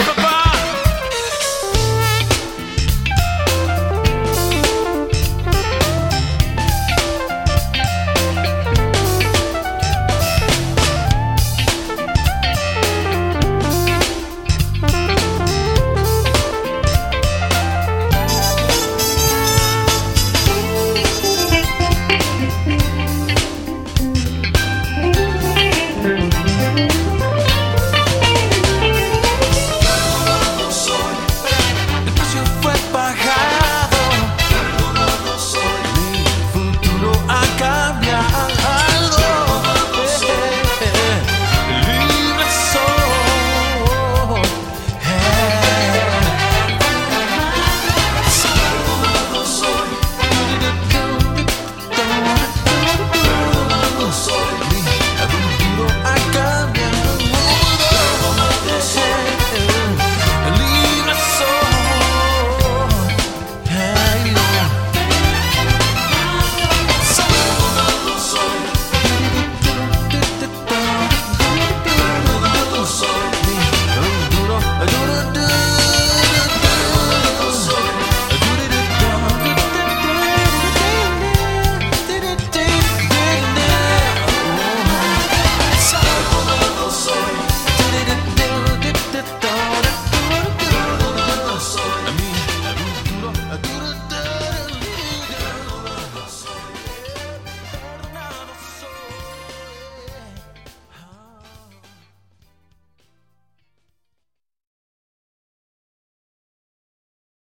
life above.